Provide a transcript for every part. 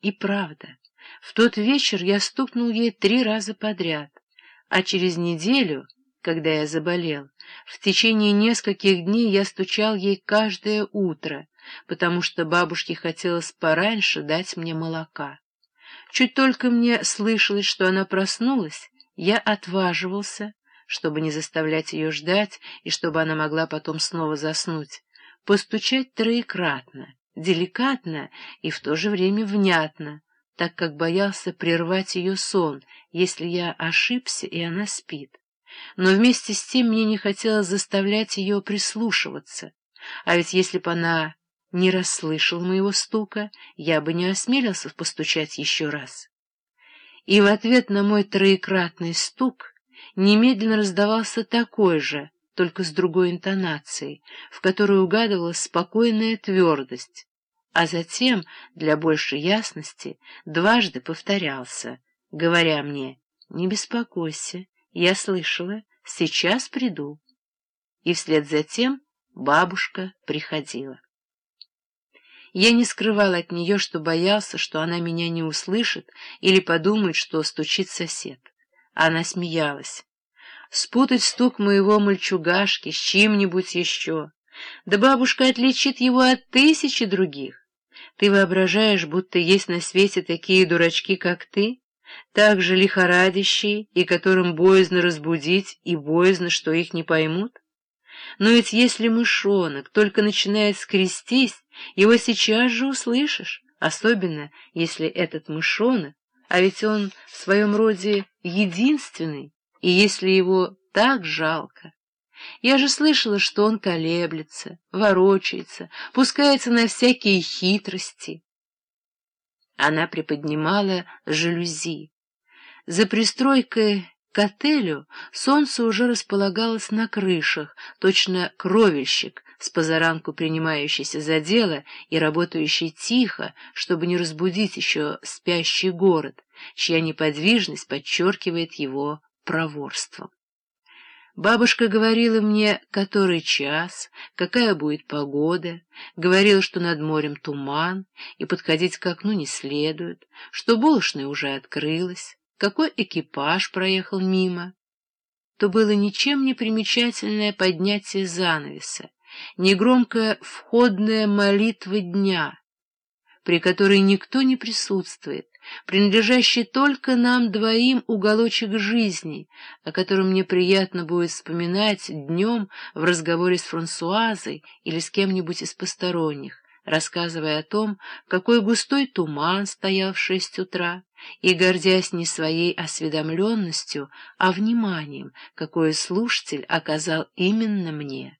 И правда, в тот вечер я стукнул ей три раза подряд, а через неделю, когда я заболел, в течение нескольких дней я стучал ей каждое утро, потому что бабушке хотелось пораньше дать мне молока. Чуть только мне слышалось, что она проснулась, я отваживался, чтобы не заставлять ее ждать и чтобы она могла потом снова заснуть, постучать троекратно, деликатно и в то же время внятно, так как боялся прервать ее сон, если я ошибся, и она спит. Но вместе с тем мне не хотелось заставлять ее прислушиваться, а ведь если бы она не расслышала моего стука, я бы не осмелился постучать еще раз. И в ответ на мой троекратный стук немедленно раздавался такой же, только с другой интонацией, в которой угадывалась спокойная твердость, а затем, для большей ясности, дважды повторялся, говоря мне «Не беспокойся, я слышала, сейчас приду». И вслед за тем бабушка приходила. Я не скрывал от нее, что боялся, что она меня не услышит или подумает, что стучит сосед. Она смеялась спутать стук моего мальчугашки с чем-нибудь еще. Да бабушка отличит его от тысячи других. Ты воображаешь, будто есть на свете такие дурачки, как ты, так же лихорадящие, и которым боязно разбудить, и боязно, что их не поймут? Но ведь если мышонок только начинает скрестись, его сейчас же услышишь, особенно если этот мышонок, а ведь он в своем роде единственный, и если его так жалко... Я же слышала, что он колеблется, ворочается, пускается на всякие хитрости. Она приподнимала жалюзи. За пристройкой к отелю солнце уже располагалось на крышах, точно кровельщик, с позаранку принимающийся за дело и работающий тихо, чтобы не разбудить еще спящий город, чья неподвижность подчеркивает его проворством. Бабушка говорила мне, который час, какая будет погода, говорила, что над морем туман, и подходить к окну не следует, что булочная уже открылась, какой экипаж проехал мимо. То было ничем не примечательное поднятие занавеса, негромкая входная молитва дня, при которой никто не присутствует, принадлежащий только нам двоим уголочек жизни, о котором мне приятно будет вспоминать днем в разговоре с Франсуазой или с кем-нибудь из посторонних, рассказывая о том, какой густой туман стоял в шесть утра, и гордясь не своей осведомленностью, а вниманием, какое слушатель оказал именно мне.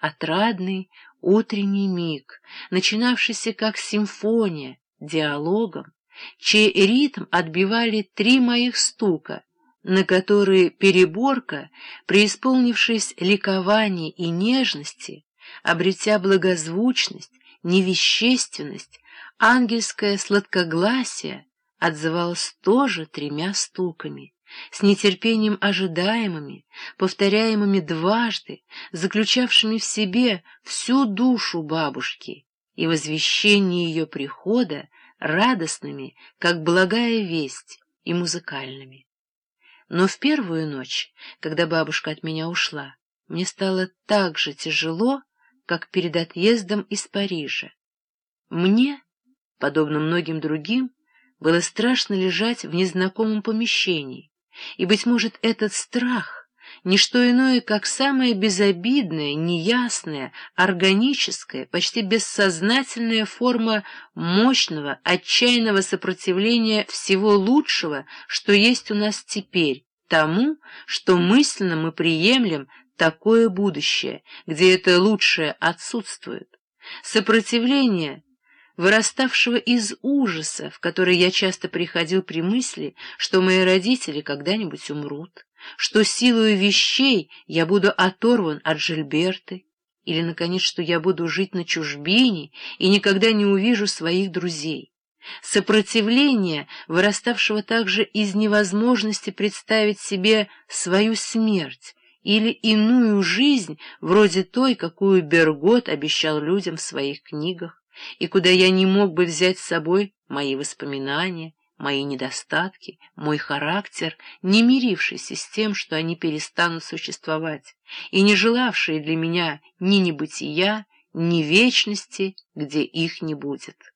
Отрадный утренний миг, начинавшийся как симфония, диалогом, чей ритм отбивали три моих стука, на которые переборка, преисполнившись ликования и нежности, обретя благозвучность, невещественность, ангельское сладкогласие, отзывалась тоже тремя стуками, с нетерпением ожидаемыми, повторяемыми дважды, заключавшими в себе всю душу бабушки, и возвещение ее прихода радостными, как благая весть, и музыкальными. Но в первую ночь, когда бабушка от меня ушла, мне стало так же тяжело, как перед отъездом из Парижа. Мне, подобно многим другим, было страшно лежать в незнакомом помещении, и, быть может, этот страх — не что иное, как самая безобидная, неясная, органическая, почти бессознательная форма мощного, отчаянного сопротивления всего лучшего, что есть у нас теперь, тому, что мысленно мы приемлем такое будущее, где это лучшее отсутствует. Сопротивление выраставшего из ужаса, в который я часто приходил при мысли, что мои родители когда-нибудь умрут, что силою вещей я буду оторван от Жильберты, или, наконец, что я буду жить на чужбине и никогда не увижу своих друзей. Сопротивление, выраставшего также из невозможности представить себе свою смерть или иную жизнь, вроде той, какую Бергот обещал людям в своих книгах, и куда я не мог бы взять с собой мои воспоминания, мои недостатки, мой характер, не мирившийся с тем, что они перестанут существовать, и не желавшие для меня ни небытия, ни вечности, где их не будет.